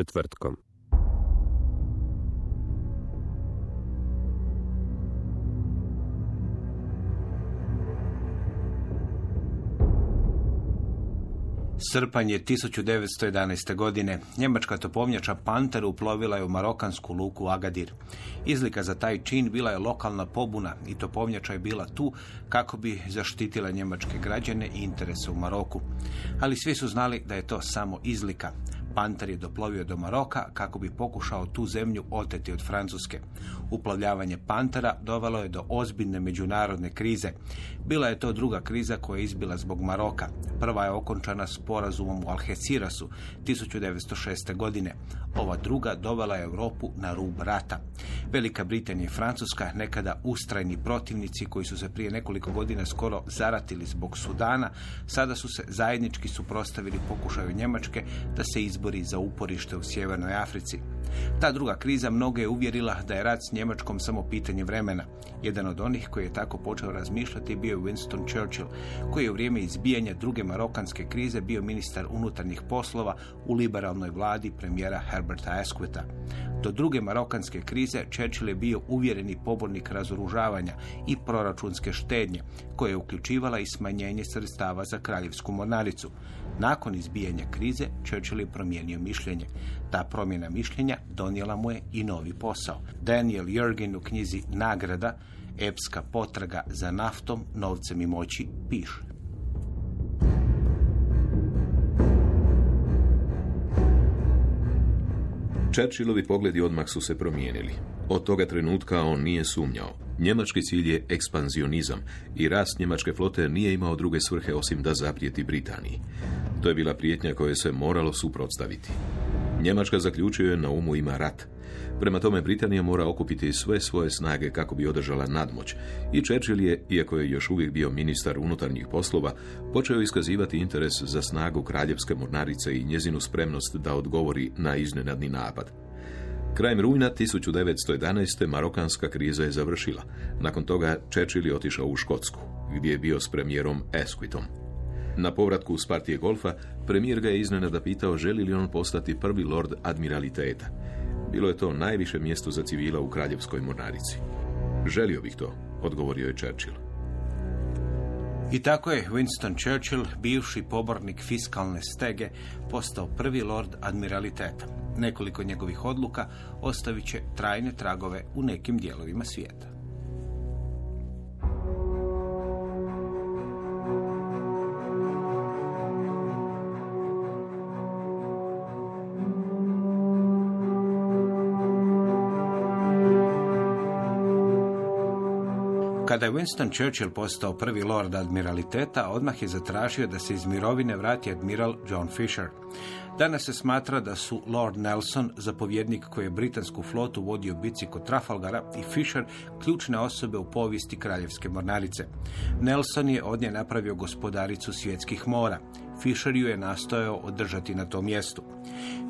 Četvrtkom. Srpanj je 1911. godine. Njemačka topovnjača Panter uplovila je u marokansku luku Agadir. Izlika za taj čin bila je lokalna pobuna i topovnjača je bila tu kako bi zaštitila njemačke građane i interese u Maroku. Ali svi su znali da je to samo izlika. Panter je doplovio do Maroka kako bi pokušao tu zemlju oteti od Francuske. Uplavljavanje Pantera dovelo je do ozbiljne međunarodne krize. Bila je to druga kriza koja je izbila zbog Maroka. Prva je okončana sporazumom u Algecirasu 1906. godine. Ova druga dovela je Europu na rub rata. Velika Britanija i Francuska, nekada ustrajni protivnici koji su se prije nekoliko godina skoro zaratili zbog Sudana, sada su se zajednički suprotstavili pokušaju Njemačke da se izbori za uporište u Sjevernoj Africi. Ta druga kriza mnoge je uvjerila da je rat s Njemačkom samo pitanje vremena. Jedan od onih koji je tako počeo razmišljati bio je Winston Churchill, koji je u vrijeme izbijanja druge marokanske krize bio ministar unutarnjih poslova u liberalnoj vladi premijera Herberta Asquita. Do druge marokanske krize Churchill je bio uvjereni pobornik razoružavanja i proračunske štednje, koje je uključivala i smanjenje sredstava za kraljevsku mornaricu. Nakon izbijanja krize, Churchill je promijenio mišljenje. Ta promjena mišljenja donijela mu je i novi posao. Daniel Jurgen u knjizi Nagrada, epska potraga za naftom, novcem i moći, piše. Churchillovi pogledi odmah su se promijenili. Od toga trenutka on nije sumnjao. Njemački cilj je ekspanzionizam i rast njemačke flote nije imao druge svrhe osim da zaprijeti Britaniji. To je bila prijetnja koje se moralo suprotstaviti. Njemačka zaključuje na umu ima rat. Prema tome Britanija mora okupiti sve svoje snage kako bi održala nadmoć. I Churchill je, iako je još uvijek bio ministar unutarnjih poslova, počeo iskazivati interes za snagu kraljevske mornarice i njezinu spremnost da odgovori na iznenadni napad. Krajem rujna 1911. marokanska kriza je završila. Nakon toga Churchill je otišao u Škotsku, gdje je bio s premijerom Asquitom. Na povratku s partije golfa, premijer ga je iznenada pitao želi li on postati prvi lord admiraliteta. Bilo je to najviše mjesto za civila u kraljevskoj mornarici. Želio bih to, odgovorio je Churchill. I tako je Winston Churchill, bivši pobornik fiskalne stege, postao prvi lord admiraliteta. Nekoliko njegovih odluka ostavit će trajne tragove u nekim dijelovima svijeta. Kada je Winston Churchill postao prvi lord admiraliteta, odmah je zatražio da se iz mirovine vrati admiral John Fisher. Danas se smatra da su Lord Nelson, zapovjednik koji je britansku flotu vodio bici kod Trafalgara, i Fisher ključne osobe u povijesti kraljevske mornarice. Nelson je od nje napravio gospodaricu svjetskih mora. Fisher ju je nastojao održati na tom mjestu.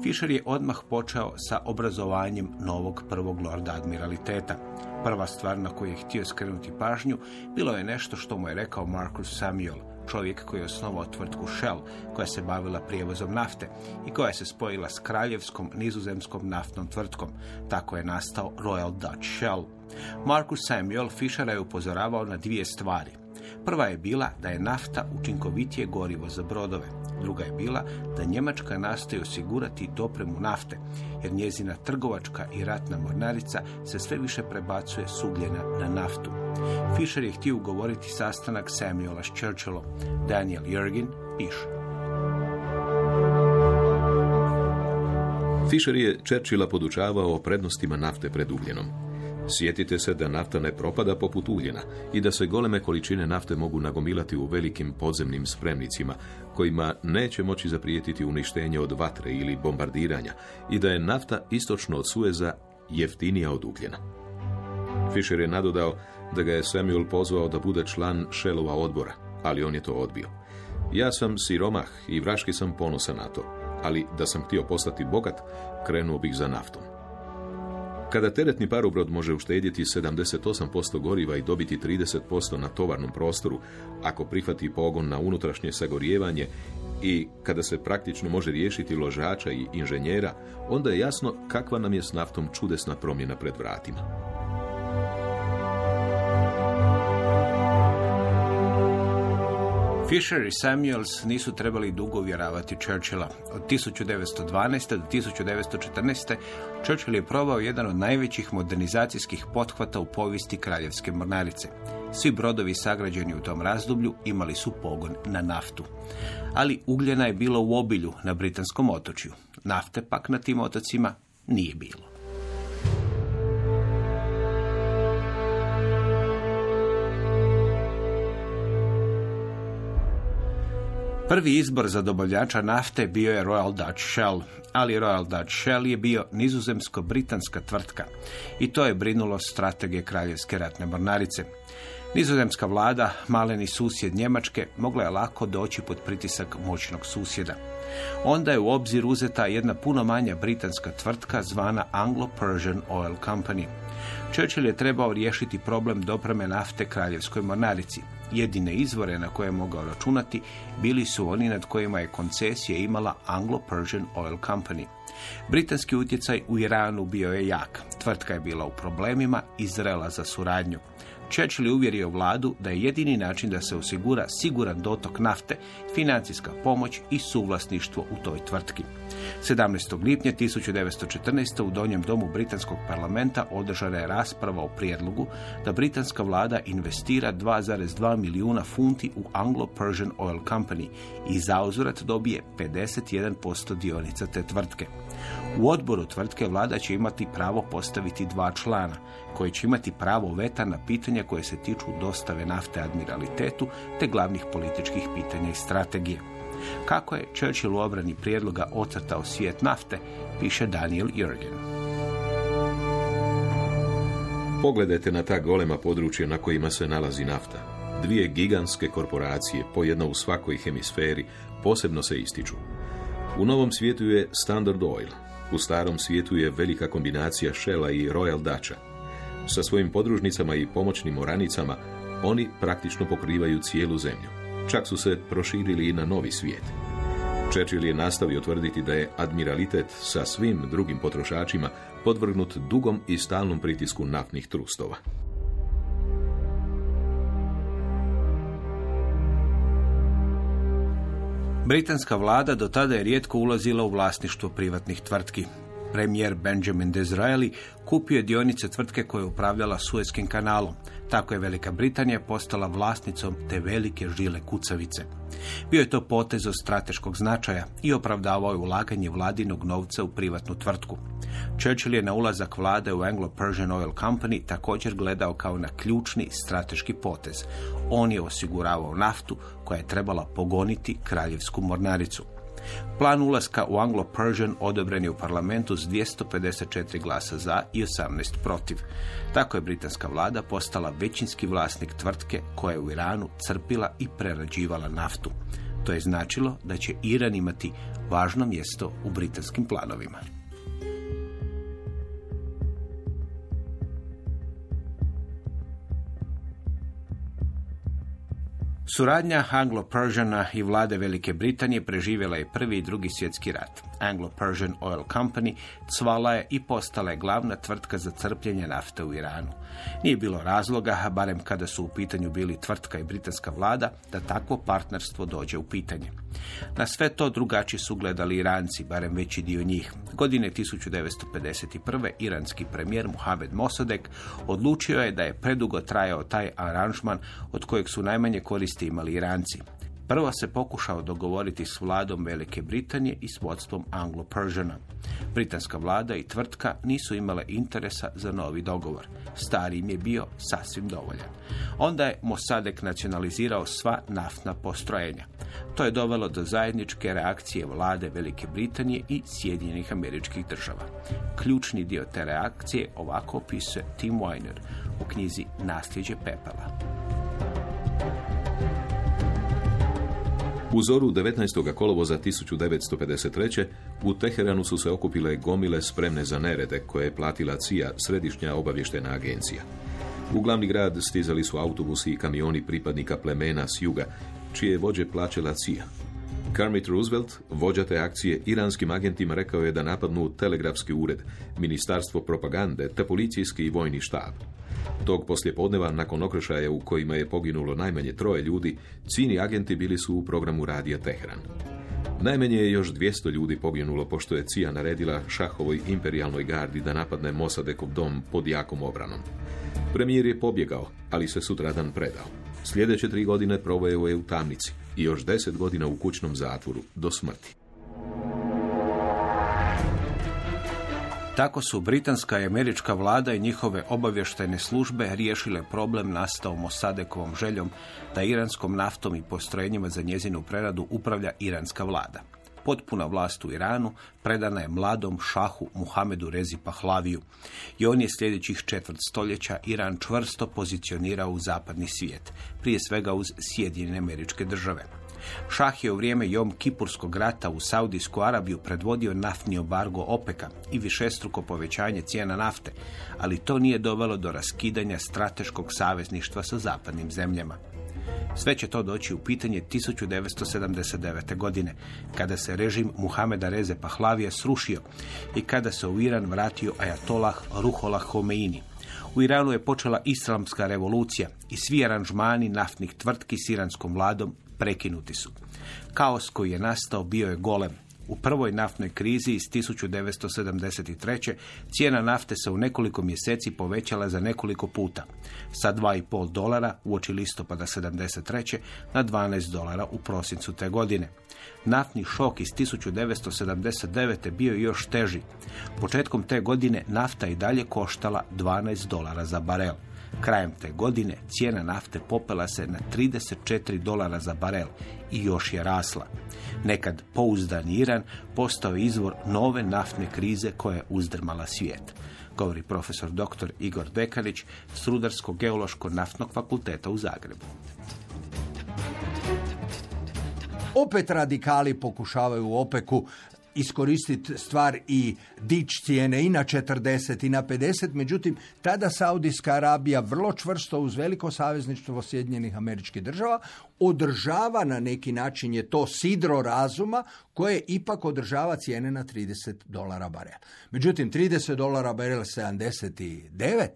Fisher je odmah počeo sa obrazovanjem novog prvog lorda admiraliteta. Prva stvar na koju je htio skrenuti pažnju bilo je nešto što mu je rekao Marcus Samuel, čovjek koji je osnovao tvrtku Shell, koja se bavila prijevozom nafte i koja se spojila s kraljevskom nizozemskom naftnom tvrtkom. Tako je nastao Royal Dutch Shell. Marcus Samuel Fishera je upozoravao na dvije stvari. Prva je bila da je nafta učinkovitije gorivo za brodove. Druga je bila da Njemačka nastoji osigurati dopremu nafte, jer njezina trgovačka i ratna mornarica se sve više prebacuje s ugljena na naftu. Fisher je htio ugovoriti sastanak Samuela s Churchillom. Daniel Jurgin piše. Fisher je Churchilla podučavao o prednostima nafte pred ugljenom. Sjetite se da nafta ne propada poput ugljena i da se goleme količine nafte mogu nagomilati u velikim podzemnim spremnicima kojima neće moći zaprijetiti uništenje od vatre ili bombardiranja i da je nafta istočno od Sueza jeftinija od ugljena. Fisher je nadodao da ga je Samuel pozvao da bude član Shellova odbora, ali on je to odbio. Ja sam siromah i vraški sam ponosan na to, ali da sam htio postati bogat, krenuo bih za naftom. Kada teretni parobrod može uštedjeti 78% goriva i dobiti 30% na tovarnom prostoru, ako prihvati pogon na unutrašnje sagorijevanje i kada se praktično može riješiti ložača i inženjera, onda je jasno kakva nam je s naftom čudesna promjena pred vratima. Fisher i Samuels nisu trebali dugo uvjeravati Churchilla. Od 1912. do 1914. Churchill je probao jedan od najvećih modernizacijskih pothvata u povijesti kraljevske mornarice. Svi brodovi sagrađeni u tom razdoblju imali su pogon na naftu. Ali ugljena je bilo u obilju na britanskom otočju. Nafte pak na tim otocima nije bilo. Prvi izbor za dobavljača nafte bio je Royal Dutch Shell, ali Royal Dutch Shell je bio nizozemsko-britanska tvrtka i to je brinulo strategije kraljevske ratne mornarice. Nizozemska vlada, maleni susjed Njemačke, mogla je lako doći pod pritisak moćnog susjeda. Onda je u obzir uzeta jedna puno manja britanska tvrtka zvana Anglo-Persian Oil Company. Churchill je trebao riješiti problem dopreme nafte kraljevskoj mornarici. Jedine izvore na koje je mogao računati bili su oni nad kojima je koncesije imala Anglo-Persian Oil Company. Britanski utjecaj u Iranu bio je jak. Tvrtka je bila u problemima i zrela za suradnju. Churchill je uvjerio vladu da je jedini način da se osigura siguran dotok nafte, financijska pomoć i suvlasništvo u toj tvrtki. 17. lipnja 1914. u Donjem domu Britanskog parlamenta održana je rasprava o prijedlogu da britanska vlada investira 2,2 milijuna funti u Anglo-Persian Oil Company i zauzvrat dobije 51% dionica te tvrtke. U odboru tvrtke vlada će imati pravo postaviti dva člana, koji će imati pravo veta na pitanja koje se tiču dostave nafte admiralitetu te glavnih političkih pitanja i strategije. Kako je Churchill u obrani prijedloga ocrtao svijet nafte, piše Daniel Jurgen. Pogledajte na ta golema područja na kojima se nalazi nafta. Dvije gigantske korporacije, po jedna u svakoj hemisferi, posebno se ističu. U novom svijetu je Standard Oil, u starom svijetu je velika kombinacija Shella i Royal Dutcha. Sa svojim podružnicama i pomoćnim oranicama oni praktično pokrivaju cijelu zemlju. Čak su se proširili i na novi svijet. Churchill je nastavio tvrditi da je admiralitet sa svim drugim potrošačima podvrgnut dugom i stalnom pritisku naftnih trustova. Britanska vlada do tada je rijetko ulazila u vlasništvo privatnih tvrtki. Premijer Benjamin Disraeli kupio je dionice tvrtke koja je upravljala Suezkim kanalom. Tako je Velika Britanija postala vlasnicom te velike žile kucavice. Bio je to potez od strateškog značaja i opravdavao je ulaganje vladinog novca u privatnu tvrtku. Churchill je na ulazak vlade u Anglo-Persian Oil Company također gledao kao na ključni strateški potez. On je osiguravao naftu koja je trebala pogoniti kraljevsku mornaricu. Plan ulaska u Anglo-Persian odobren je u parlamentu s 254 glasa za i 18 protiv. Tako je britanska vlada postala većinski vlasnik tvrtke koja je u Iranu crpila i prerađivala naftu. To je značilo da će Iran imati važno mjesto u britanskim planovima. Suradnja Anglo-Persiana i vlade Velike Britanije preživjela je prvi i drugi svjetski rat. Anglo-Persian Oil Company, cvala je i postala je glavna tvrtka za crpljenje nafte u Iranu. Nije bilo razloga, barem kada su u pitanju bili tvrtka i britanska vlada, da takvo partnerstvo dođe u pitanje. Na sve to drugačije su gledali Iranci, barem veći dio njih. Godine 1951. iranski premijer Mohamed Mossadegh odlučio je da je predugo trajao taj aranžman od kojeg su najmanje koristi imali Iranci. Prvo se pokušao dogovoriti s vladom Velike Britanije i s vodstvom Anglo-Persiana. Britanska vlada i tvrtka nisu imale interesa za novi dogovor. Stari im je bio sasvim dovoljan. Onda je Mossadegh nacionalizirao sva naftna postrojenja. To je dovelo do zajedničke reakcije vlade Velike Britanije i Sjedinjenih američkih država. Ključni dio te reakcije ovako opisuje Tim Weiner u knjizi Nasljeđe pepela. U zoru 19. kolovoza 1953. u Teheranu su se okupile gomile spremne za nerede koje je platila CIA, središnja obavještena agencija. U glavni grad stizali su autobusi i kamioni pripadnika plemena s juga, čije je vođe plaćala CIA. Kermit Roosevelt, vođa te akcije, iranskim agentima rekao je da napadnu telegrafski ured, ministarstvo propagande te policijski i vojni štab. Tog poslijepodneva, nakon okršaja u kojima je poginulo najmanje troje ljudi, cini agenti bili su u programu Radija Teheran. Najmanje je još 200 ljudi poginulo pošto je CIA naredila šahovoj imperijalnoj gardi da napadne Mosadekov dom pod jakom obranom. Premijer je pobjegao, ali se sutradan predao. Sljedeće tri godine proveo je u tamnici i još deset godina u kućnom zatvoru do smrti. Tako su britanska i američka vlada i njihove obavještajne službe riješile problem nastao Mosadekovom željom da iranskom naftom i postrojenjima za njezinu preradu upravlja iranska vlada. Potpuna vlast u Iranu predana je mladom šahu Muhamedu Rezi Pahlaviju i on je sljedećih četvrt stoljeća Iran čvrsto pozicionirao u zapadni svijet, prije svega uz Sjedinjene američke države. Šah je u vrijeme Jom Kipurskog rata u Saudijsku Arabiju predvodio naftni obargo OPEKA i višestruko povećanje cijena nafte, ali to nije dovelo do raskidanja strateškog savezništva sa zapadnim zemljama. Sve će to doći u pitanje 1979. godine, kada se režim Muhameda Reze Pahlavija srušio i kada se u Iran vratio Ajatolah Ruholah Homeini. U Iranu je počela islamska revolucija i svi aranžmani naftnih tvrtki s iranskom vladom prekinuti su. Kaos koji je nastao bio je golem. U prvoj naftnoj krizi iz 1973. cijena nafte se u nekoliko mjeseci povećala za nekoliko puta. Sa 2,5 dolara u oči listopada 73. na 12 dolara u prosincu te godine. Naftni šok iz 1979. bio još teži. Početkom te godine nafta i dalje koštala 12 dolara za barel. Krajem te godine cijena nafte popela se na 34 dolara za barel i još je rasla. Nekad pouzdan Iran postao je izvor nove naftne krize koja je uzdrmala svijet govori profesor dr. Igor Dekanić s Rudarsko-geološko-naftnog fakulteta u Zagrebu. Opet radikali pokušavaju u opeku iskoristiti stvar i dić cijene i na 40 i na 50, međutim tada Saudijska Arabija vrlo čvrsto uz veliko savezništvo Sjedinjenih američkih država održava na neki način je to sidro razuma koje ipak održava cijene na 30 dolara barel. Međutim, 30 dolara barel 79.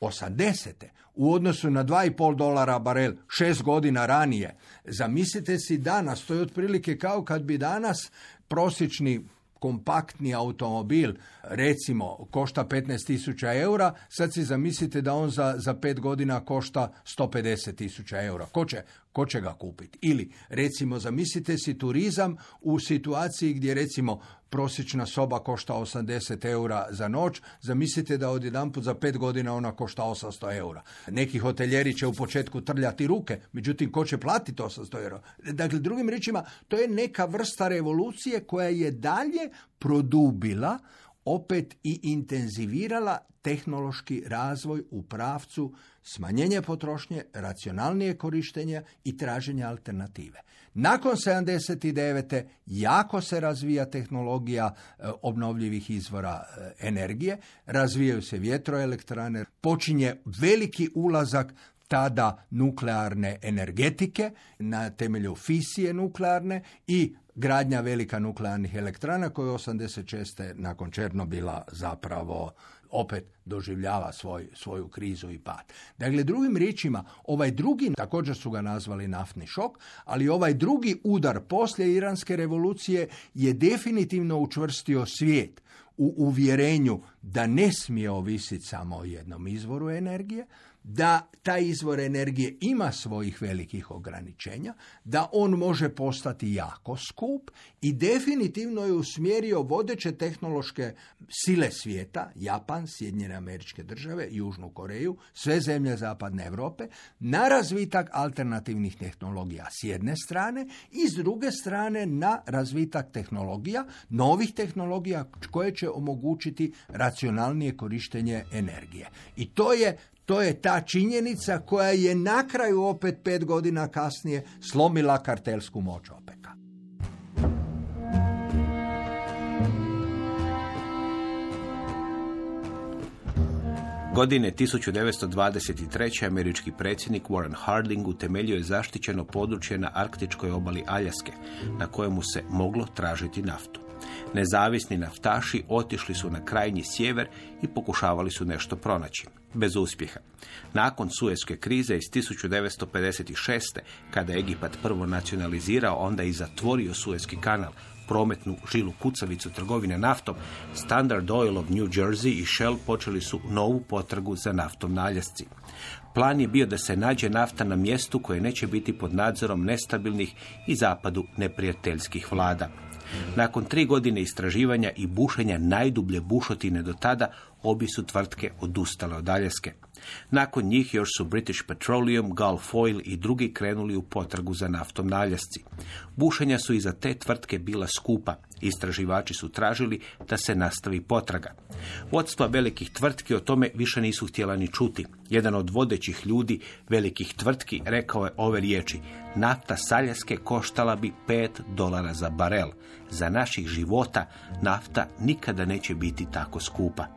80. u odnosu na 2,5 dolara barel šest godina ranije. Zamislite si danas, to je otprilike kao kad bi danas prosječni kompaktni automobil recimo košta 15.000 eura, sad si zamislite da on za, za pet godina košta 150.000 eura. Ko će, ko će ga kupiti? Ili recimo zamislite si turizam u situaciji gdje recimo prosječna soba košta 80 eura za noć, zamislite da odjedanput za pet godina ona košta 800 eura. Neki hoteljeri će u početku trljati ruke, međutim ko će platiti 800 eura? Dakle, drugim riječima, to je neka vrsta revolucije koja je dalje produbila opet i intenzivirala tehnološki razvoj u pravcu smanjenja potrošnje, racionalnije korištenja i traženja alternative. Nakon 79. jako se razvija tehnologija e, obnovljivih izvora e, energije, razvijaju se vjetroelektrane, počinje veliki ulazak tada nuklearne energetike na temelju fisije nuklearne i gradnja velika nuklearnih elektrana koje 86. nakon Černobila zapravo opet doživljava svoj, svoju krizu i pad. Dakle, drugim riječima, ovaj drugi, također su ga nazvali naftni šok, ali ovaj drugi udar poslije Iranske revolucije je definitivno učvrstio svijet u uvjerenju da ne smije ovisiti samo o jednom izvoru energije, da taj izvor energije ima svojih velikih ograničenja, da on može postati jako skup i definitivno je usmjerio vodeće tehnološke sile svijeta, Japan, Sjedinjene američke države, Južnu Koreju, sve zemlje zapadne Europe, na razvitak alternativnih tehnologija s jedne strane i s druge strane na razvitak tehnologija, novih tehnologija koje će omogućiti racionalnije korištenje energije. I to je to je ta činjenica koja je na kraju opet pet godina kasnije slomila kartelsku moć OPEC-a. Godine 1923. američki predsjednik Warren Harding utemeljio je zaštićeno područje na arktičkoj obali Aljaske, na kojemu se moglo tražiti naftu. Nezavisni naftaši otišli su na krajnji sjever i pokušavali su nešto pronaći. Bez uspjeha. Nakon Suezke krize iz 1956. kada je Egipat prvo nacionalizirao, onda i zatvorio Suezki kanal, prometnu žilu kucavicu trgovine naftom, Standard Oil of New Jersey i Shell počeli su novu potragu za naftom na Aljasci. Plan je bio da se nađe nafta na mjestu koje neće biti pod nadzorom nestabilnih i zapadu neprijateljskih vlada. Nakon tri godine istraživanja i bušenja najdublje bušotine do tada, obi su tvrtke odustale od Aljaske. Nakon njih još su British Petroleum, Gulf Oil i drugi krenuli u potragu za naftom na Aljasci. Bušenja su i za te tvrtke bila skupa. Istraživači su tražili da se nastavi potraga. Vodstva velikih tvrtki o tome više nisu htjela ni čuti. Jedan od vodećih ljudi velikih tvrtki rekao je ove riječi. Nafta Saljaske koštala bi 5 dolara za barel. Za naših života nafta nikada neće biti tako skupa.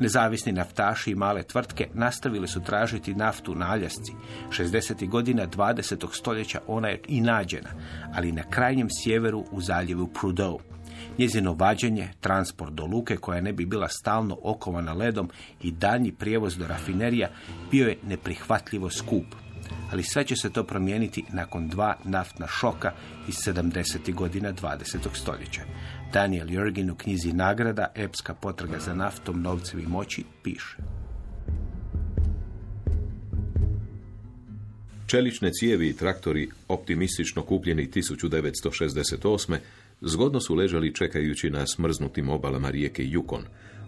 Nezavisni naftaši i male tvrtke nastavili su tražiti naftu na Aljasci. 60. godina 20. stoljeća ona je i nađena, ali na krajnjem sjeveru u zaljevu Prudhoe. Njezino vađenje, transport do luke koja ne bi bila stalno okovana ledom i danji prijevoz do rafinerija bio je neprihvatljivo skup. Ali sve će se to promijeniti nakon dva naftna šoka iz 70. godina 20. stoljeća. Daniel Jurgin u knjizi Nagrada, epska potraga za naftom, novcem i moći, piše. Čelične cijevi i traktori, optimistično kupljeni 1968. zgodno su ležali čekajući na smrznutim obalama rijeke Yukon.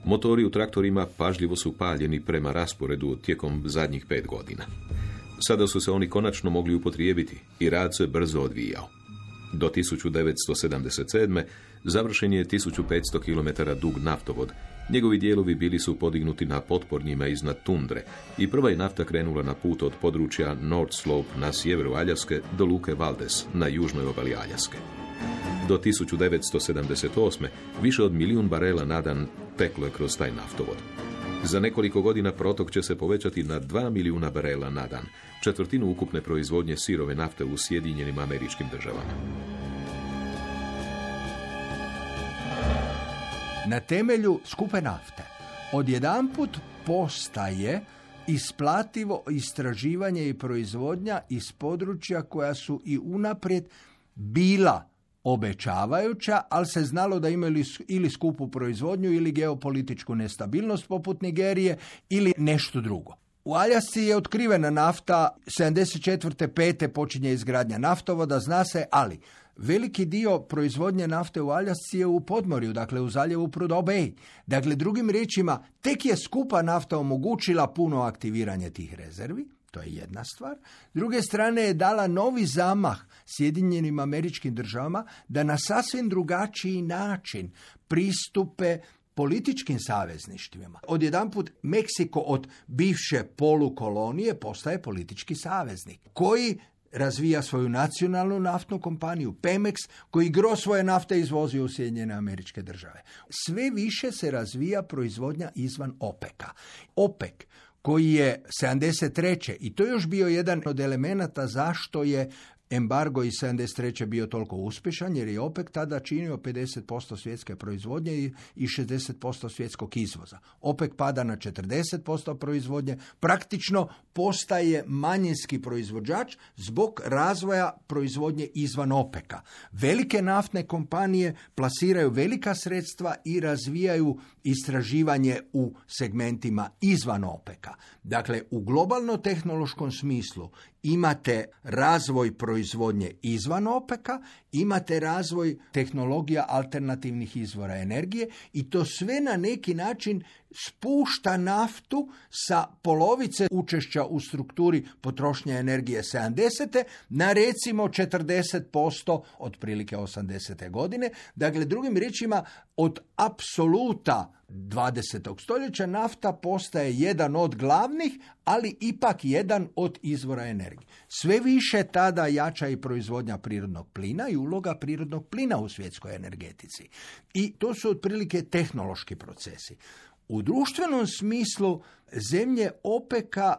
Motori u traktorima pažljivo su paljeni prema rasporedu tijekom zadnjih pet godina. Sada su se oni konačno mogli upotrijebiti i rad se brzo odvijao. Do 1977. završen je 1500 km dug naftovod. Njegovi dijelovi bili su podignuti na potpornjima iznad tundre i prva je nafta krenula na put od područja North Slope na sjeveru Aljaske do luke Valdes na južnoj obali Aljaske. Do 1978. više od milijun barela na dan teklo je kroz taj naftovod. Za nekoliko godina protok će se povećati na 2 milijuna barela na dan, četvrtinu ukupne proizvodnje sirove nafte u Sjedinjenim američkim državama. Na temelju skupe nafte odjedanput postaje isplativo istraživanje i proizvodnja iz područja koja su i unaprijed bila obećavajuća, ali se znalo da imaju ili skupu proizvodnju ili geopolitičku nestabilnost poput Nigerije ili nešto drugo. U Aljasci je otkrivena nafta, 74. pete počinje izgradnja naftovoda, zna se, ali veliki dio proizvodnje nafte u Aljasci je u podmorju, dakle u zaljevu Prudhoe Dakle, drugim riječima, tek je skupa nafta omogućila puno aktiviranje tih rezervi, to je jedna stvar. S druge strane je dala novi zamah Sjedinjenim američkim državama da na sasvim drugačiji način pristupe političkim savezništvima. Odjedanput Meksiko od bivše polukolonije postaje politički saveznik koji razvija svoju nacionalnu naftnu kompaniju Pemex koji gro svoje nafte izvozi u Sjedinjene američke države. Sve više se razvija proizvodnja izvan OPEC-a. OPEC koji je 73. i to je još bio jedan od elemenata zašto je embargo iz 73. bio toliko uspješan jer je OPEC tada činio 50% svjetske proizvodnje i i 60% svjetskog izvoza. OPEC pada na 40% proizvodnje, praktično postaje manjinski proizvođač zbog razvoja proizvodnje izvan OPEC-a. Velike naftne kompanije plasiraju velika sredstva i razvijaju istraživanje u segmentima izvan OPEC-a. Dakle, u globalno-tehnološkom smislu imate razvoj proizvodnje izvan OPEC-a, imate razvoj tehnologija alternativnih izvora energije i to sve na neki način spušta naftu sa polovice učešća u strukturi potrošnje energije 70. na recimo 40% otprilike 80. godine. Dakle, drugim riječima, od apsoluta 20. stoljeća nafta postaje jedan od glavnih, ali ipak jedan od izvora energije. Sve više tada jača i proizvodnja prirodnog plina i uloga prirodnog plina u svjetskoj energetici. I to su otprilike tehnološki procesi. U društvenom smislu zemlje OPEC-a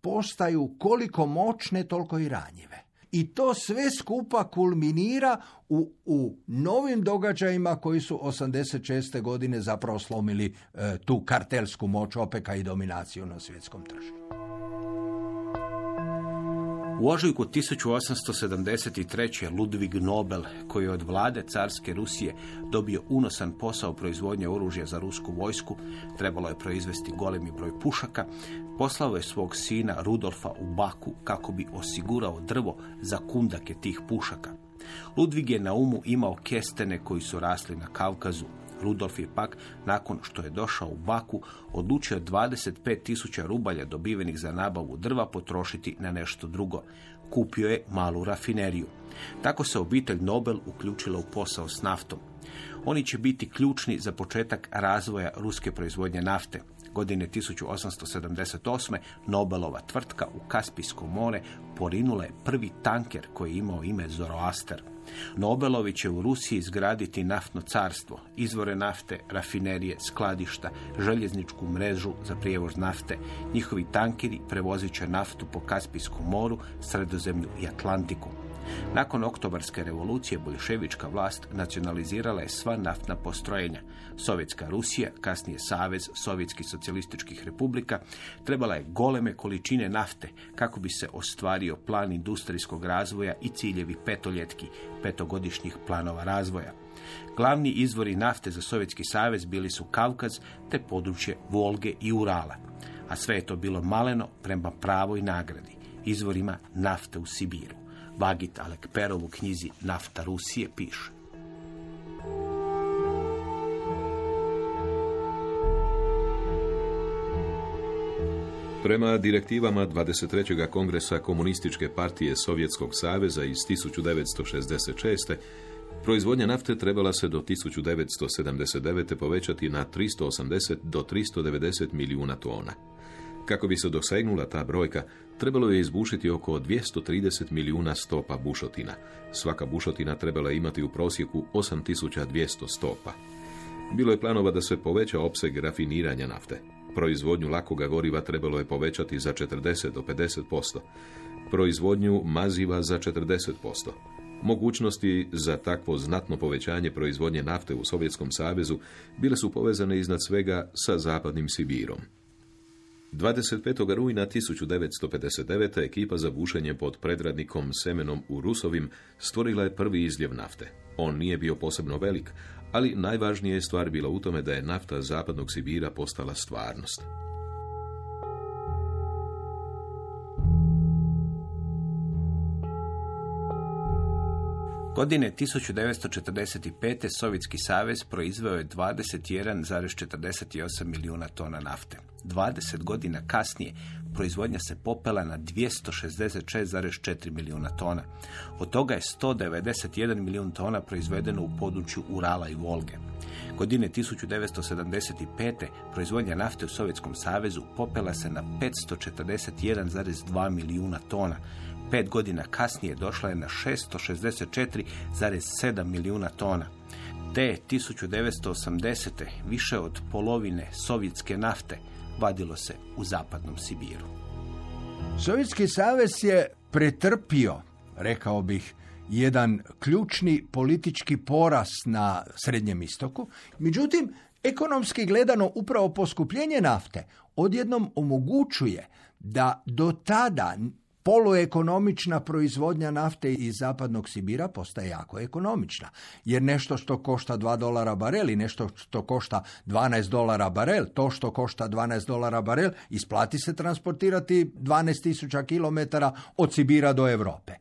postaju koliko moćne, toliko i ranjive. I to sve skupa kulminira u, u novim događajima koji su 86. godine zapravo slomili e, tu kartelsku moć OPEC-a i dominaciju na svjetskom tržištu. U ožujku 1873. Ludvig Nobel, koji je od vlade carske Rusije dobio unosan posao proizvodnje oružja za rusku vojsku, trebalo je proizvesti golemi broj pušaka, poslao je svog sina Rudolfa u Baku kako bi osigurao drvo za kundake tih pušaka. Ludvig je na umu imao kestene koji su rasli na Kavkazu, Rudolf je pak, nakon što je došao u Baku, odlučio 25 tisuća rubalja dobivenih za nabavu drva potrošiti na nešto drugo. Kupio je malu rafineriju. Tako se obitelj Nobel uključila u posao s naftom. Oni će biti ključni za početak razvoja ruske proizvodnje nafte. Godine 1878. Nobelova tvrtka u Kaspijsko more porinula je prvi tanker koji je imao ime Zoroaster. Nobelovi će u Rusiji izgraditi naftno carstvo, izvore nafte, rafinerije, skladišta, željezničku mrežu za prijevoz nafte. Njihovi tankeri prevozit će naftu po Kaspijskom moru, Sredozemlju i Atlantiku. Nakon oktobarske revolucije bolševička vlast nacionalizirala je sva naftna postrojenja. Sovjetska Rusija, kasnije Savez Sovjetskih socijalističkih republika, trebala je goleme količine nafte kako bi se ostvario plan industrijskog razvoja i ciljevi petoljetki, petogodišnjih planova razvoja. Glavni izvori nafte za Sovjetski savez bili su Kavkaz te područje Volge i Urala. A sve je to bilo maleno prema pravoj nagradi, izvorima nafte u Sibiru. Vagit Alekperov u knjizi Nafta Rusije piše. Prema direktivama 23. kongresa Komunističke partije Sovjetskog saveza iz 1966. Proizvodnja nafte trebala se do 1979. povećati na 380 do 390 milijuna tona. Kako bi se dosegnula ta brojka, trebalo je izbušiti oko 230 milijuna stopa bušotina. Svaka bušotina trebala je imati u prosjeku 8200 stopa. Bilo je planova da se poveća opseg rafiniranja nafte. Proizvodnju lakoga goriva trebalo je povećati za 40 do 50%. Proizvodnju maziva za 40%. Mogućnosti za takvo znatno povećanje proizvodnje nafte u Sovjetskom savezu bile su povezane iznad svega sa zapadnim Sibirom. 25. rujna 1959. ekipa za bušenje pod predradnikom Semenom u Rusovim stvorila je prvi izljev nafte. On nije bio posebno velik, ali najvažnija je stvar bila u tome da je nafta zapadnog Sibira postala stvarnost. Godine 1945. Sovjetski savez proizveo je 21,48 milijuna tona nafte. 20 godina kasnije proizvodnja se popela na 266,4 milijuna tona. Od toga je 191 milijun tona proizvedeno u području Urala i Volge. Godine 1975. proizvodnja nafte u Sovjetskom savezu popela se na 541,2 milijuna tona, pet godina kasnije došla je na 664,7 milijuna tona. Te 1980. više od polovine sovjetske nafte vadilo se u zapadnom Sibiru. Sovjetski savez je pretrpio, rekao bih, jedan ključni politički poraz na Srednjem istoku. Međutim, ekonomski gledano upravo poskupljenje nafte odjednom omogućuje da do tada poluekonomična proizvodnja nafte iz zapadnog Sibira postaje jako ekonomična. Jer nešto što košta 2 dolara barel i nešto što košta 12 dolara barel, to što košta 12 dolara barel, isplati se transportirati 12.000 km od Sibira do Europe.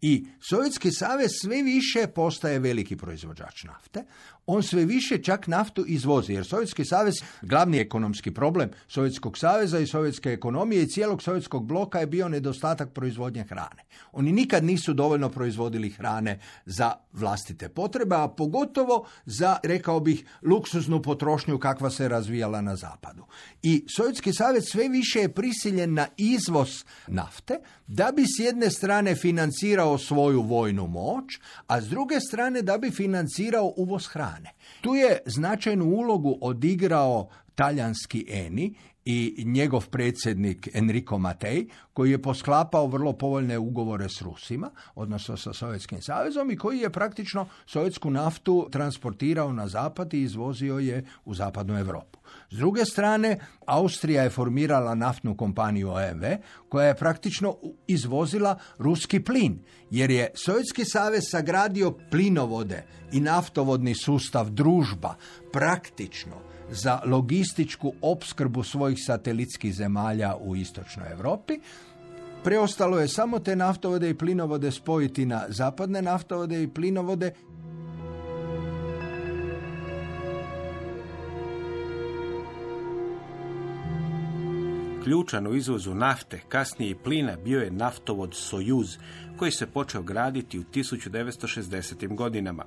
I Sovjetski savez sve više postaje veliki proizvođač nafte. On sve više čak naftu izvozi, jer Sovjetski savez, glavni ekonomski problem Sovjetskog saveza i sovjetske ekonomije i cijelog sovjetskog bloka je bio nedostatak proizvodnje hrane. Oni nikad nisu dovoljno proizvodili hrane za vlastite potrebe, a pogotovo za, rekao bih, luksuznu potrošnju kakva se razvijala na zapadu. I Sovjetski savez sve više je prisiljen na izvoz nafte, da bi s jedne strane financirao svoju vojnu moć, a s druge strane da bi financirao uvoz hrane. Tu je značajnu ulogu odigrao talijanski Eni i njegov predsjednik Enrico Matej, koji je posklapao vrlo povoljne ugovore s Rusima, odnosno sa Sovjetskim savezom i koji je praktično sovjetsku naftu transportirao na zapad i izvozio je u zapadnu Europu. S druge strane, Austrija je formirala naftnu kompaniju OMV, koja je praktično izvozila ruski plin, jer je Sovjetski savez sagradio plinovode i naftovodni sustav družba praktično za logističku opskrbu svojih satelitskih zemalja u istočnoj Europi. Preostalo je samo te naftovode i plinovode spojiti na zapadne naftovode i plinovode Ključan u izvozu nafte, kasnije i plina, bio je naftovod Sojuz, koji se počeo graditi u 1960. godinama.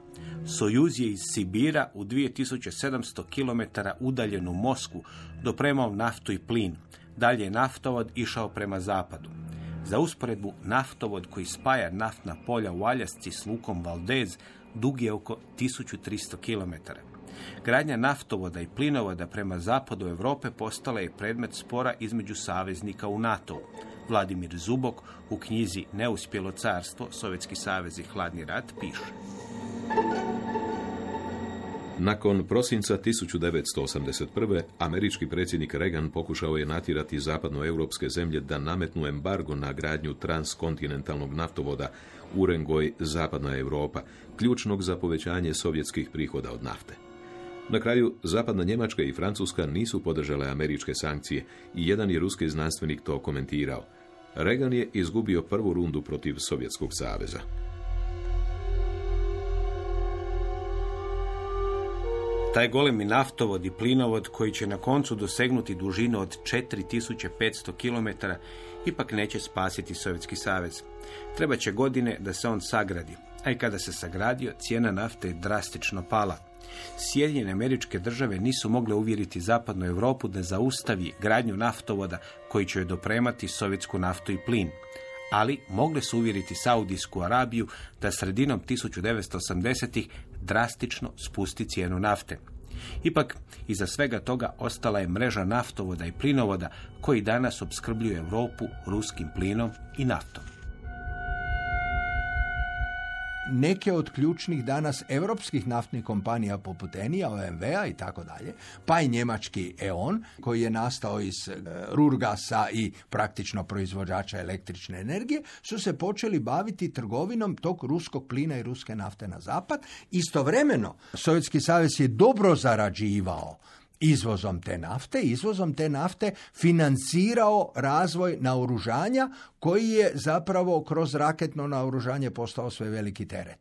Sojuz je iz Sibira u 2700 km udaljenu Moskvu dopremao naftu i plin. Dalje je naftovod išao prema zapadu. Za usporedbu, naftovod koji spaja naftna polja u Aljasci s lukom Valdez dug je oko 1300 km. Gradnja naftovoda i plinovoda prema zapadu Europe postala je predmet spora između saveznika u NATO. Vladimir Zubok u knjizi Neuspjelo carstvo, Sovjetski savez i hladni rat piše. Nakon prosinca 1981. američki predsjednik Reagan pokušao je natjerati zapadnoeuropske zemlje da nametnu embargo na gradnju transkontinentalnog naftovoda Urengoj Zapadna Europa, ključnog za povećanje sovjetskih prihoda od nafte. Na kraju, zapadna Njemačka i Francuska nisu podržale američke sankcije i jedan je ruski znanstvenik to komentirao. Reagan je izgubio prvu rundu protiv Sovjetskog saveza. Taj golemi naftovod i plinovod koji će na koncu dosegnuti dužinu od 4500 km ipak neće spasiti Sovjetski savez. Treba će godine da se on sagradi, a i kada se sagradio, cijena nafte je drastično pala. Sjedinjene američke države nisu mogle uvjeriti zapadnu Europu da zaustavi gradnju naftovoda koji će joj dopremati sovjetsku naftu i plin. Ali mogle su uvjeriti Saudijsku Arabiju da sredinom 1980-ih drastično spusti cijenu nafte. Ipak, iza svega toga ostala je mreža naftovoda i plinovoda koji danas opskrbljuju Europu ruskim plinom i naftom. Neke od ključnih danas europskih naftnih kompanija poput Enija, OMV-a i tako dalje, pa i njemački E.ON koji je nastao iz e, Rurgasa i praktično proizvođača električne energije, su se počeli baviti trgovinom tog ruskog plina i ruske nafte na zapad. Istovremeno, Sovjetski savez je dobro zarađivao izvozom te nafte, izvozom te nafte financirao razvoj naoružanja koji je zapravo kroz raketno naoružanje postao sve veliki teret.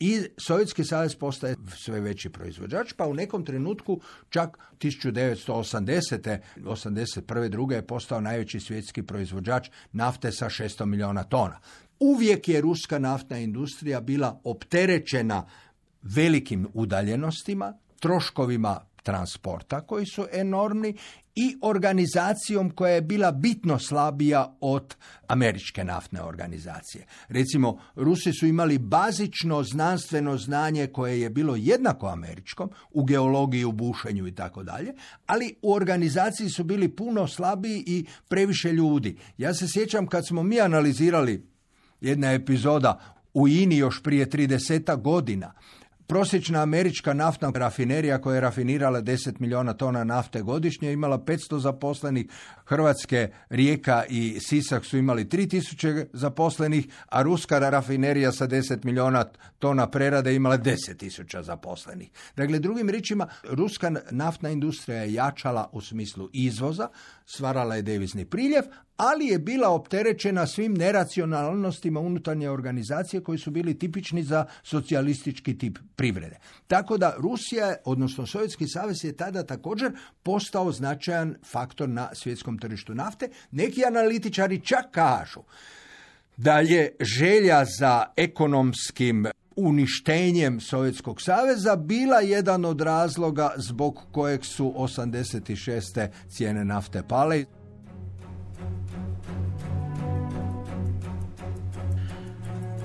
I Sovjetski savez postaje sve veći proizvođač, pa u nekom trenutku čak 1980. 81. druga je postao najveći svjetski proizvođač nafte sa 600 milijuna tona. Uvijek je ruska naftna industrija bila opterećena velikim udaljenostima, troškovima transporta koji su enormni i organizacijom koja je bila bitno slabija od američke naftne organizacije. Recimo, Rusi su imali bazično znanstveno znanje koje je bilo jednako američkom, u geologiji, u bušenju i tako dalje, ali u organizaciji su bili puno slabiji i previše ljudi. Ja se sjećam kad smo mi analizirali jedna epizoda u INI još prije 30 godina. Prosječna američka naftna rafinerija koja je rafinirala 10 milijuna tona nafte godišnje imala 500 zaposlenih, Hrvatske, Rijeka i Sisak su imali 3000 zaposlenih, a ruska rafinerija sa 10 milijuna tona prerade imala 10.000 zaposlenih. Dakle, drugim riječima, ruska naftna industrija je jačala u smislu izvoza, stvarala je devizni priljev, ali je bila opterećena svim neracionalnostima unutarnje organizacije koji su bili tipični za socijalistički tip privrede. Tako da Rusija, odnosno Sovjetski savez je tada također postao značajan faktor na svjetskom tržištu nafte. Neki analitičari čak kažu da je želja za ekonomskim uništenjem Sovjetskog saveza bila jedan od razloga zbog kojeg su 86. cijene nafte pale.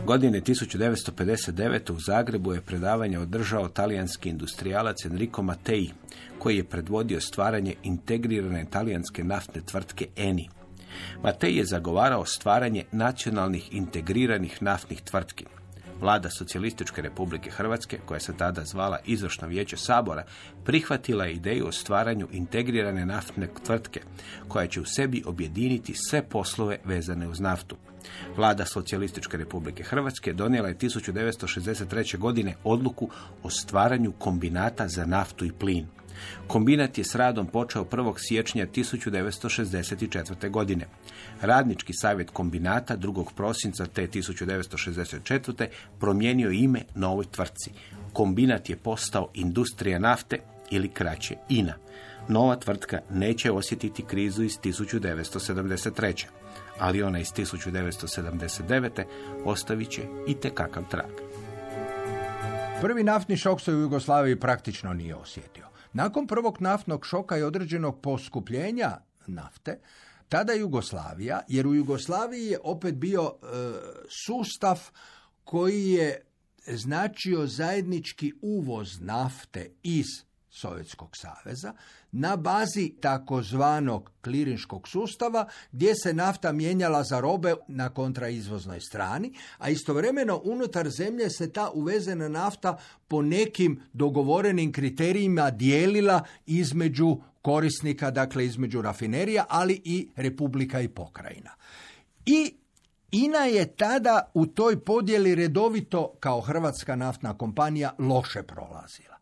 Godine 1959. u Zagrebu je predavanje održao talijanski industrijalac Enrico Mattei, koji je predvodio stvaranje integrirane talijanske naftne tvrtke ENI. Matej je zagovarao stvaranje nacionalnih integriranih naftnih tvrtki. Vlada Socijalističke republike Hrvatske, koja se tada zvala Izvršno vijeće Sabora, prihvatila je ideju o stvaranju integrirane naftne tvrtke, koja će u sebi objediniti sve poslove vezane uz naftu. Vlada Socijalističke republike Hrvatske donijela je 1963. godine odluku o stvaranju kombinata za naftu i plin. Kombinat je s radom počeo 1. siječnja 1964. godine. Radnički savjet kombinata 2. prosinca te 1964. promijenio ime novoj tvrtci. Kombinat je postao industrija nafte ili kraće INA. Nova tvrtka neće osjetiti krizu iz 1973. ali ona iz 1979. ostavit će i tekakav trag. Prvi naftni šok se u Jugoslaviji praktično nije osjetio. Nakon prvog naftnog šoka i određenog poskupljenja nafte, tada Jugoslavija, jer u Jugoslaviji je opet bio e, sustav koji je značio zajednički uvoz nafte iz Sovjetskog saveza na bazi takozvanog klirinškog sustava gdje se nafta mijenjala za robe na kontraizvoznoj strani, a istovremeno unutar zemlje se ta uvezena nafta po nekim dogovorenim kriterijima dijelila između korisnika, dakle između rafinerija, ali i republika i pokrajina. I INA je tada u toj podjeli redovito kao hrvatska naftna kompanija loše prolazila.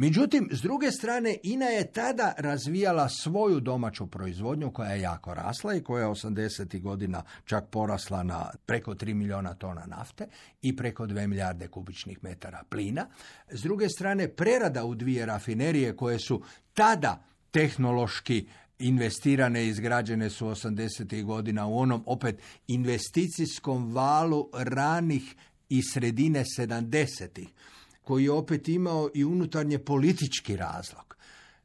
Međutim, s druge strane, INA je tada razvijala svoju domaću proizvodnju koja je jako rasla i koja je 80. godina čak porasla na preko 3 milijuna tona nafte i preko 2 milijarde kubičnih metara plina. S druge strane, prerada u dvije rafinerije koje su tada tehnološki investirane i izgrađene su 80. godina u onom opet investicijskom valu ranih i sredine 70 koji je opet imao i unutarnje politički razlog.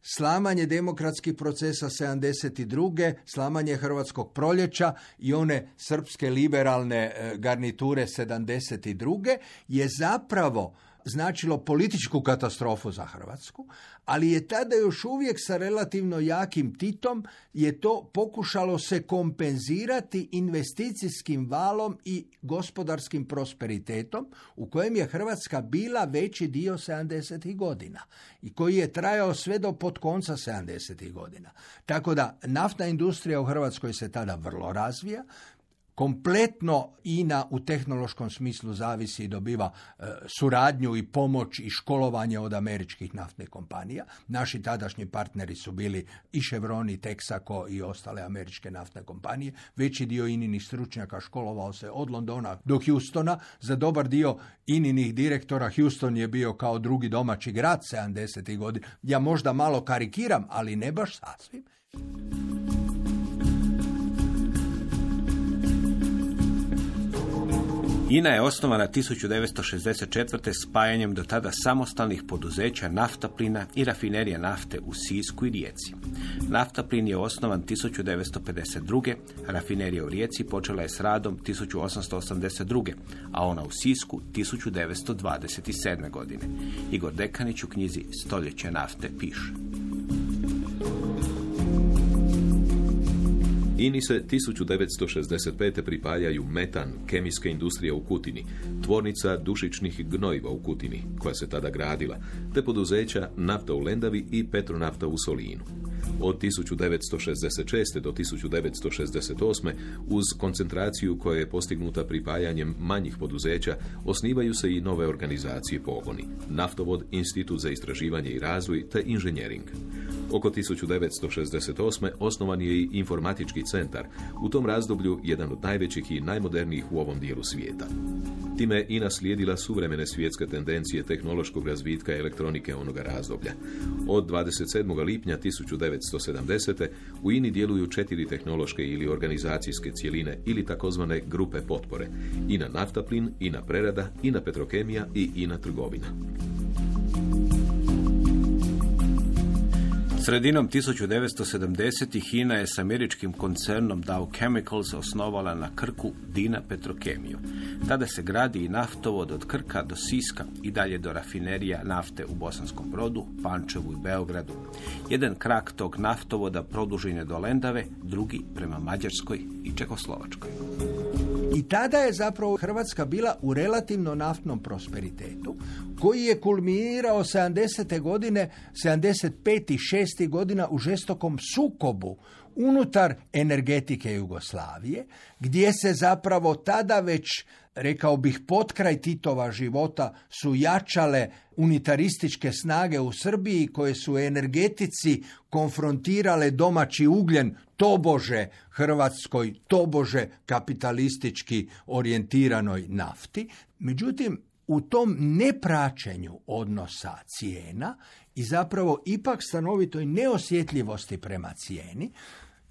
Slamanje demokratskih procesa 72. slamanje Hrvatskog proljeća i one srpske liberalne e, garniture 72. je zapravo značilo političku katastrofu za Hrvatsku, ali je tada još uvijek sa relativno jakim Titom je to pokušalo se kompenzirati investicijskim valom i gospodarskim prosperitetom u kojem je Hrvatska bila veći dio 70. godina i koji je trajao sve do pod konca 70. godina. Tako da naftna industrija u Hrvatskoj se tada vrlo razvija, kompletno INA u tehnološkom smislu zavisi i dobiva e, suradnju i pomoć i školovanje od američkih naftnih kompanija. Naši tadašnji partneri su bili i Chevron i Texaco i ostale američke naftne kompanije. Veći dio ininih stručnjaka školovao se od Londona do Houstona. Za dobar dio ininih direktora Houston je bio kao drugi domaći grad 70. godina. Ja možda malo karikiram, ali ne baš sasvim. INA je osnovana 1964. spajanjem do tada samostalnih poduzeća naftaplina i rafinerije nafte u Sisku i Rijeci. Naftaplin je osnovan 1952. Rafinerija u Rijeci počela je s radom 1882. a ona u Sisku 1927. godine. Igor Dekanić u knjizi Stoljeće nafte piše. INI se 1965. pripajaju metan, kemijska industrija u Kutini, tvornica dušičnih gnojiva u Kutini, koja se tada gradila, te poduzeća nafta u Lendavi i petronafta u Solinu. Od 1966. do 1968. uz koncentraciju koja je postignuta pripajanjem manjih poduzeća, osnivaju se i nove organizacije pogoni. Naftovod, Institut za istraživanje i razvoj te inženjering. Oko 1968. osnovan je i informatički centar, u tom razdoblju jedan od najvećih i najmodernijih u ovom dijelu svijeta. Time i naslijedila suvremene svjetske tendencije tehnološkog razvitka elektronike onoga razdoblja. Od 27. lipnja 1970. u INI djeluju četiri tehnološke ili organizacijske cjeline ili takozvane grupe potpore. INA naftaplin, INA prerada, INA petrokemija i INA trgovina. Sredinom 1970. Hina je s američkim koncernom Dow Chemicals osnovala na Krku Dina Petrokemiju. Tada se gradi i naftovod od Krka do Siska i dalje do rafinerija nafte u Bosanskom brodu, Pančevu i Beogradu. Jedan krak tog naftovoda produžen je do Lendave, drugi prema Mađarskoj i Čekoslovačkoj. I tada je zapravo Hrvatska bila u relativno naftnom prosperitetu koji je kulminirao 70. godine, 75. i 6. godina u žestokom sukobu unutar energetike Jugoslavije, gdje se zapravo tada već rekao bih, potkraj Titova života su jačale unitarističke snage u Srbiji koje su energetici konfrontirale domaći ugljen tobože Hrvatskoj, tobože kapitalistički orijentiranoj nafti. Međutim, u tom nepraćenju odnosa cijena i zapravo ipak stanovitoj neosjetljivosti prema cijeni,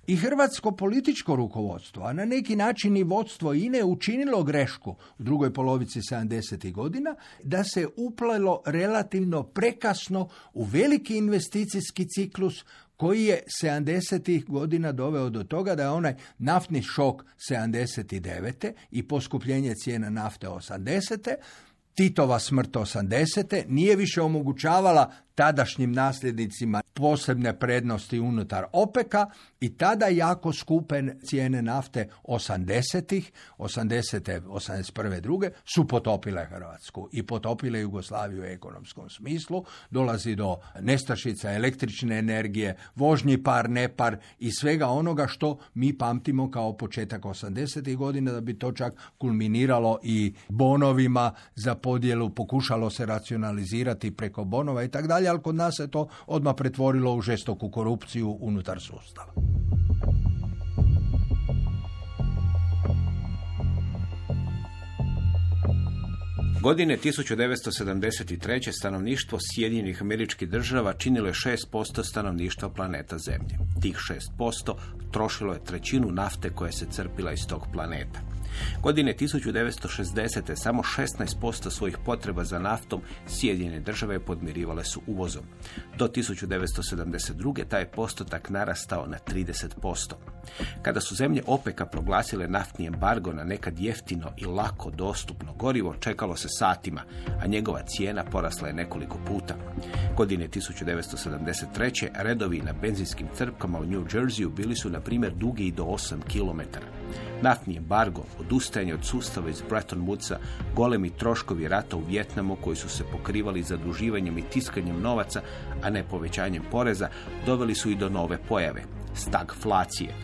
i hrvatsko političko rukovodstvo, a na neki način i vodstvo INE učinilo grešku u drugoj polovici 70. godina, da se uplelo relativno prekasno u veliki investicijski ciklus koji je 70. godina doveo do toga da je onaj naftni šok 79. i poskupljenje cijena nafte 80. Titova smrt 80. nije više omogućavala tadašnjim nasljednicima posebne prednosti unutar OPEKA i tada jako skupe cijene nafte 80-ih, 80. 81. druge su potopile Hrvatsku i potopile Jugoslaviju u ekonomskom smislu. Dolazi do nestašica električne energije, vožnji par, nepar i svega onoga što mi pamtimo kao početak 80. godina da bi to čak kulminiralo i bonovima za podjelu, pokušalo se racionalizirati preko bonova i tako ali kod nas se to odmah pretvorilo u žestoku korupciju unutar sustava. Godine 1973. stanovništvo Sjedinjenih američkih država činilo je 6% stanovništva planeta Zemlje. Tih 6% trošilo je trećinu nafte koja se crpila iz tog planeta. Godine 1960. samo 16% svojih potreba za naftom Sjedinjene države podmirivale su uvozom. Do 1972. taj postotak narastao na 30%. Kada su zemlje OPEC-a proglasile naftni embargo na nekad jeftino i lako dostupno gorivo, čekalo se satima, a njegova cijena porasla je nekoliko puta. Godine 1973. redovi na benzinskim crpkama u New Jerseyu bili su, na primjer, dugi i do 8 km. Naftni embargo, odustajanje od sustava iz Bretton Woodsa, golemi troškovi rata u Vjetnamu koji su se pokrivali zaduživanjem i tiskanjem novaca, a ne povećanjem poreza, doveli su i do nove pojave, stagflacije.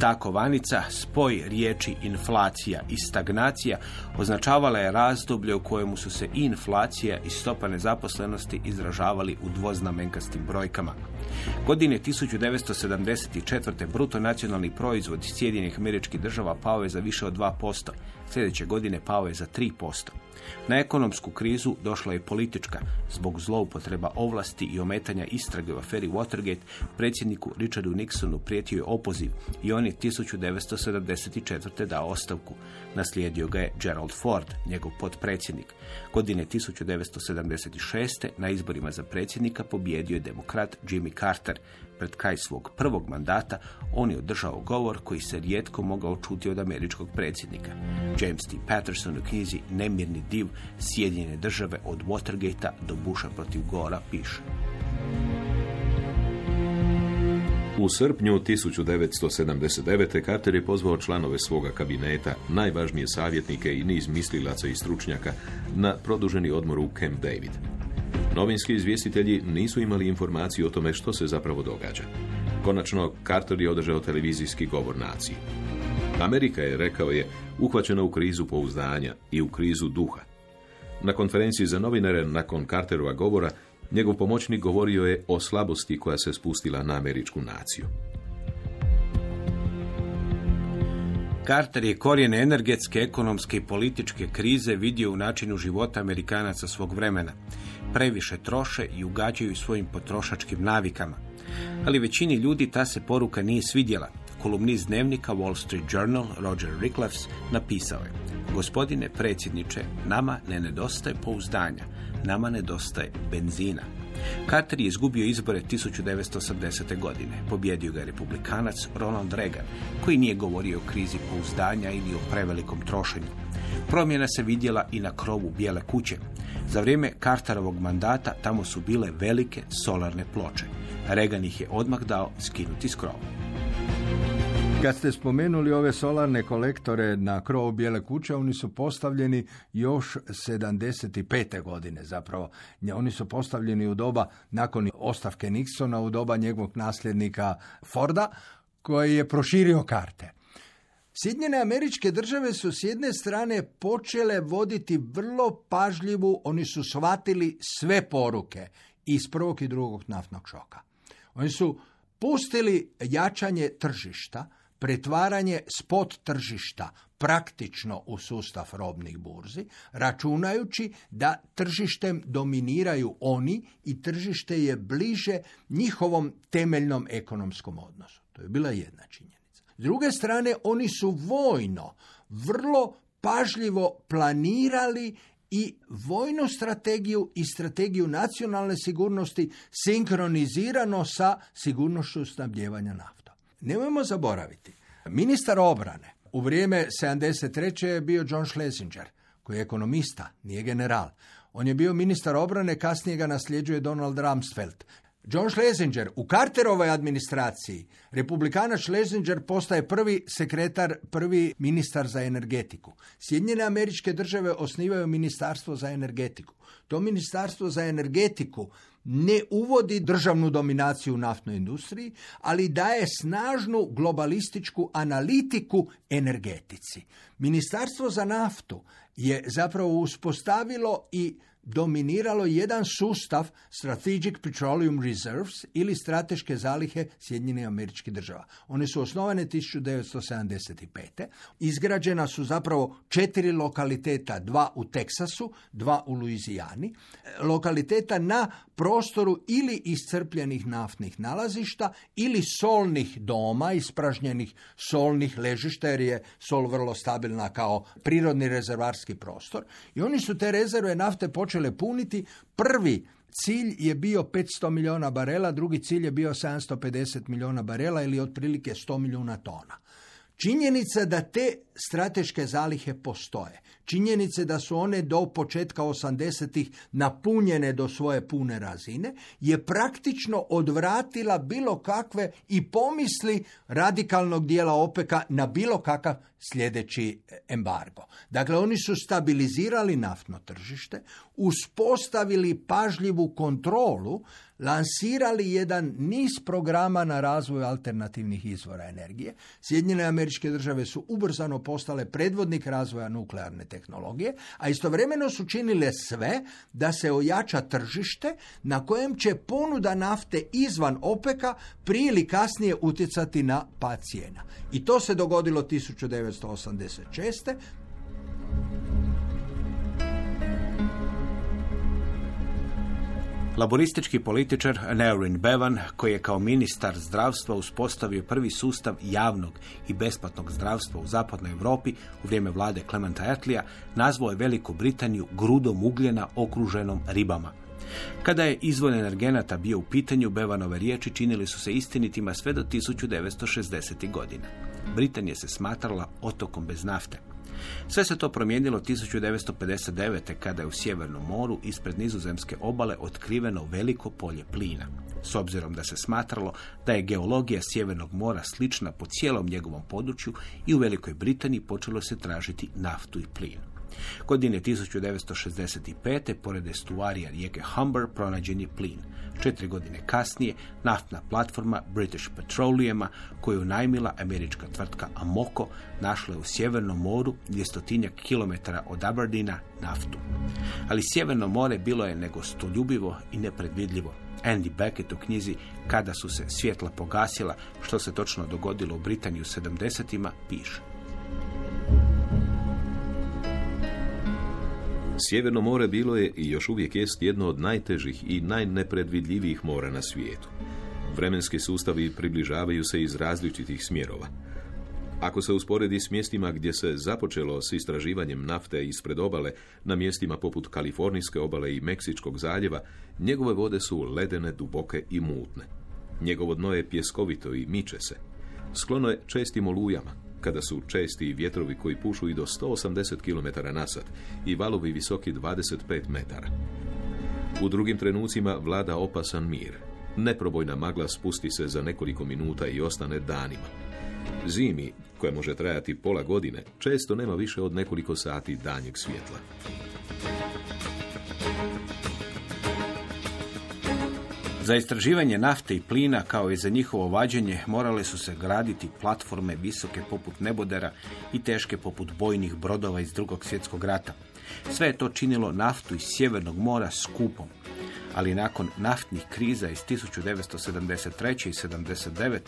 Ta kovanica, spoj riječi inflacija i stagnacija, označavala je razdoblje u kojemu su se inflacija i stopa nezaposlenosti izražavali u dvoznamenkastim brojkama. Godine 1974. bruto nacionalni proizvod Sjedinjenih američkih država pao je za više od 2%. Sljedeće godine pao je za 3%. Na ekonomsku krizu došla je politička. Zbog zloupotreba ovlasti i ometanja istrage u aferi Watergate, predsjedniku Richardu Nixonu prijetio je opoziv i on je je 1974. dao ostavku. Naslijedio ga je Gerald Ford, njegov potpredsjednik. Godine 1976. na izborima za predsjednika pobjedio je demokrat Jimmy Carter. Pred kraj svog prvog mandata on je održao govor koji se rijetko mogao čuti od američkog predsjednika. James T. Patterson u knjizi Nemirni div Sjedinjene države od Watergate do Busha protiv Gora piše. U srpnju 1979. Carter je pozvao članove svoga kabineta, najvažnije savjetnike i niz mislilaca i stručnjaka na produženi odmor u Camp David. Novinski izvjestitelji nisu imali informaciju o tome što se zapravo događa. Konačno, Carter je održao televizijski govor naciji. Amerika je, rekao je, uhvaćena u krizu pouzdanja i u krizu duha. Na konferenciji za novinare nakon Carterova govora njegov pomoćnik govorio je o slabosti koja se spustila na američku naciju. Carter je korijene energetske, ekonomske i političke krize vidio u načinu života Amerikanaca svog vremena. Previše troše i ugađaju svojim potrošačkim navikama. Ali većini ljudi ta se poruka nije svidjela. Kolumnist dnevnika Wall Street Journal Roger Ricklefs napisao je Gospodine predsjedniče, nama ne nedostaje pouzdanja, nama nedostaje benzina. Carter je izgubio izbore 1980. godine. Pobjedio ga je republikanac Ronald Reagan, koji nije govorio o krizi pouzdanja ili o prevelikom trošenju. Promjena se vidjela i na krovu Bijele kuće. Za vrijeme Carterovog mandata tamo su bile velike solarne ploče. Reagan ih je odmah dao skinuti s krova. Kad ste spomenuli ove solarne kolektore na krovu Bijele kuće, oni su postavljeni još 75. godine zapravo. Oni su postavljeni u doba nakon ostavke Nixona, u doba njegovog nasljednika Forda, koji je proširio karte. Sjedinjene američke države su s jedne strane počele voditi vrlo pažljivu, oni su shvatili sve poruke iz prvog i drugog naftnog šoka. Oni su pustili jačanje tržišta, pretvaranje spot tržišta praktično u sustav robnih burzi, računajući da tržištem dominiraju oni i tržište je bliže njihovom temeljnom ekonomskom odnosu. To je bila jedna činjenica. S druge strane, oni su vojno vrlo pažljivo planirali i vojnu strategiju i strategiju nacionalne sigurnosti sinkronizirano sa sigurnošću snabljevanja naftom. Nemojmo zaboraviti, ministar obrane u vrijeme 73. je bio John Schlesinger, koji je ekonomista, nije general. On je bio ministar obrane, kasnije ga nasljeđuje Donald Rumsfeld. John Schlesinger u Carterovoj administraciji, republikana Schlesinger postaje prvi sekretar, prvi ministar za energetiku. Sjedinjene američke države osnivaju ministarstvo za energetiku. To ministarstvo za energetiku ne uvodi državnu dominaciju u naftnoj industriji, ali daje snažnu globalističku analitiku energetici. Ministarstvo za naftu je zapravo uspostavilo i dominiralo jedan sustav Strategic Petroleum Reserves ili strateške zalihe Sjedinjenih američkih država. One su osnovane 1975. Izgrađena su zapravo četiri lokaliteta, dva u Teksasu, dva u Luizijani, lokaliteta na prostoru ili iscrpljenih naftnih nalazišta ili solnih doma, ispražnjenih solnih ležišta, jer je sol vrlo stabilna kao prirodni rezervarski prostor. I oni su te rezerve nafte počele puniti. Prvi cilj je bio 500 milijuna barela, drugi cilj je bio 750 milijuna barela ili otprilike 100 milijuna tona. Činjenica da te strateške zalihe postoje, činjenice da su one do početka 80-ih napunjene do svoje pune razine, je praktično odvratila bilo kakve i pomisli radikalnog dijela OPEC-a na bilo kakav sljedeći embargo. Dakle, oni su stabilizirali naftno tržište, uspostavili pažljivu kontrolu, lansirali jedan niz programa na razvoj alternativnih izvora energije. Sjedinjene američke države su ubrzano postale predvodnik razvoja nuklearne tehnologije, a istovremeno su činile sve da se ojača tržište na kojem će ponuda nafte izvan OPEC-a prije ili kasnije utjecati na pad cijena. I to se dogodilo 1986. Laboristički političar Neorin Bevan, koji je kao ministar zdravstva uspostavio prvi sustav javnog i besplatnog zdravstva u zapadnoj Europi u vrijeme vlade Clementa Attleya, nazvao je Veliku Britaniju grudom ugljena okruženom ribama. Kada je izvoj energenata bio u pitanju, Bevanove riječi činili su se istinitima sve do 1960. godina. Britanija se smatrala otokom bez nafte. Sve se to promijenilo 1959. kada je u Sjevernom moru ispred nizozemske obale otkriveno veliko polje plina. S obzirom da se smatralo da je geologija Sjevernog mora slična po cijelom njegovom području i u Velikoj Britaniji počelo se tražiti naftu i plin. Godine 1965. pored estuarija rijeke Humber pronađen je plin. Četiri godine kasnije naftna platforma British Petroleuma koju je najmila američka tvrtka Amoco našla je u Sjevernom moru dvjestotinjak kilometara od Aberdeena naftu. Ali Sjeverno more bilo je negostoljubivo i nepredvidljivo. Andy Beckett u knjizi Kada su se svjetla pogasila, što se točno dogodilo u Britaniji u 70 piše. Sjeverno more bilo je i još uvijek jest jedno od najtežih i najnepredvidljivijih mora na svijetu. Vremenski sustavi približavaju se iz različitih smjerova. Ako se usporedi s mjestima gdje se započelo s istraživanjem nafte ispred obale, na mjestima poput Kalifornijske obale i Meksičkog zaljeva, njegove vode su ledene, duboke i mutne. Njegovo dno je pjeskovito i miče se. Sklono je čestim olujama, kada su česti vjetrovi koji pušu i do 180 km na sat i valovi visoki 25 metara. U drugim trenucima vlada opasan mir. Neprobojna magla spusti se za nekoliko minuta i ostane danima. Zimi, koja može trajati pola godine, često nema više od nekoliko sati danjeg svjetla. Za istraživanje nafte i plina kao i za njihovo vađenje morale su se graditi platforme visoke poput nebodera i teške poput bojnih brodova iz drugog svjetskog rata. Sve je to činilo naftu iz Sjevernog mora skupom. Ali nakon naftnih kriza iz 1973. i 79.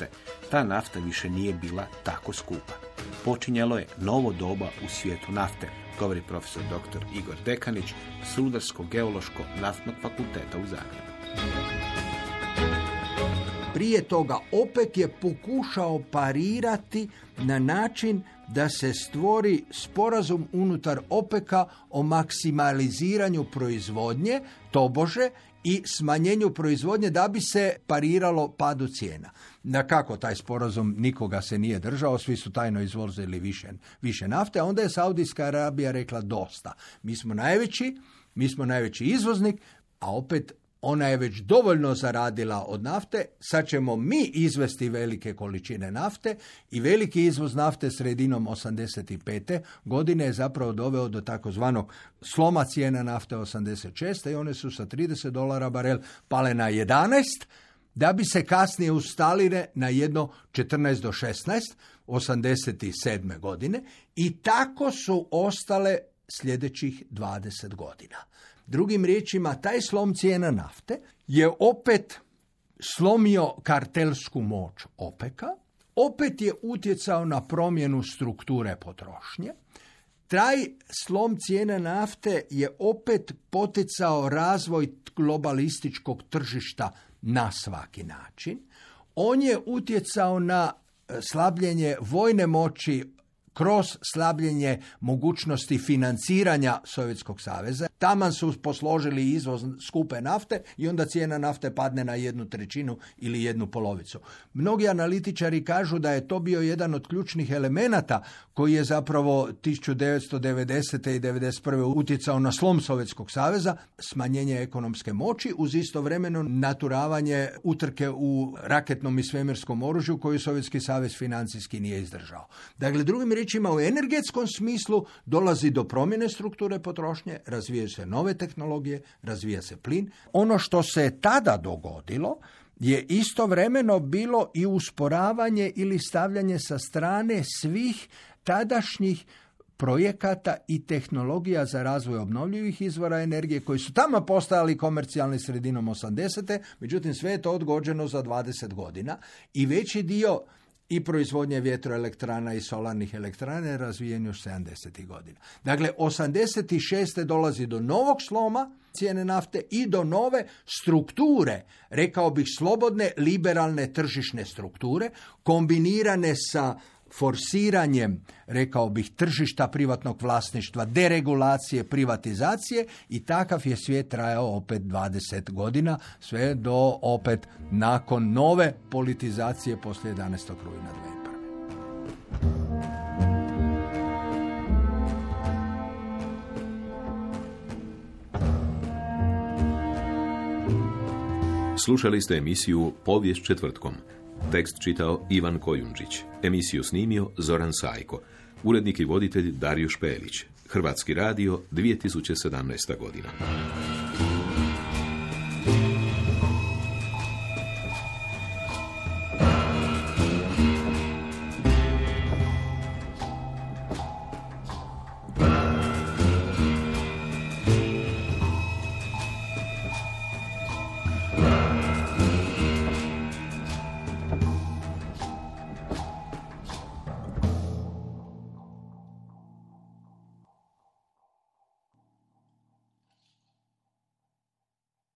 ta nafta više nije bila tako skupa. Počinjalo je novo doba u svijetu nafte, govori profesor dr. Igor Dekanić s Rudarsko-geološkog naftnog fakulteta u Zagrebu. Prije toga opet je pokušao parirati na način da se stvori sporazum unutar OPEC-a o maksimaliziranju proizvodnje, tobože, i smanjenju proizvodnje da bi se pariralo padu cijena. Na kako taj sporazum nikoga se nije držao, svi su tajno izvozili više, više nafte, a onda je Saudijska Arabija rekla dosta. Mi smo najveći, mi smo najveći izvoznik, a opet ona je već dovoljno zaradila od nafte, sad ćemo mi izvesti velike količine nafte i veliki izvoz nafte sredinom 85. godine je zapravo doveo do takozvanog sloma cijena nafte 86. i one su sa 30 dolara barel pale na 11, da bi se kasnije ustalile na jedno 14 do 16, 87. godine i tako su ostale sljedećih 20 godina. Drugim riječima, taj slom cijena nafte je opet slomio kartelsku moć OPEKA, opet je utjecao na promjenu strukture potrošnje, taj slom cijena nafte je opet poticao razvoj globalističkog tržišta na svaki način. On je utjecao na slabljenje vojne moći kroz slabljenje mogućnosti financiranja Sovjetskog saveza. Taman su posložili izvoz skupe nafte i onda cijena nafte padne na jednu trećinu ili jednu polovicu. Mnogi analitičari kažu da je to bio jedan od ključnih elemenata koji je zapravo 1990. i 1991. utjecao na slom Sovjetskog saveza, smanjenje ekonomske moći uz istovremeno naturavanje utrke u raketnom i svemirskom oružju koju Sovjetski savez financijski nije izdržao. Dakle, drugim riječima u energetskom smislu dolazi do promjene strukture potrošnje, razvijaju se nove tehnologije, razvija se plin. Ono što se tada dogodilo je istovremeno bilo i usporavanje ili stavljanje sa strane svih tadašnjih projekata i tehnologija za razvoj obnovljivih izvora energije koji su tamo postajali komercijalni sredinom 80. Međutim, sve je to odgođeno za 20 godina i veći dio i proizvodnje vjetroelektrana i solarnih elektrana je razvijen još 70. godina. Dakle, 86. dolazi do novog sloma cijene nafte i do nove strukture, rekao bih slobodne liberalne tržišne strukture, kombinirane sa forsiranjem, rekao bih, tržišta privatnog vlasništva, deregulacije, privatizacije i takav je svijet trajao opet 20 godina, sve do opet nakon nove politizacije poslije 11. rujna 2001. Slušali ste emisiju Povijest četvrtkom. Tekst čitao Ivan Kojundžić. Emisiju snimio Zoran Sajko. Urednik i voditelj Dario Špelić. Hrvatski radio 2017. godina.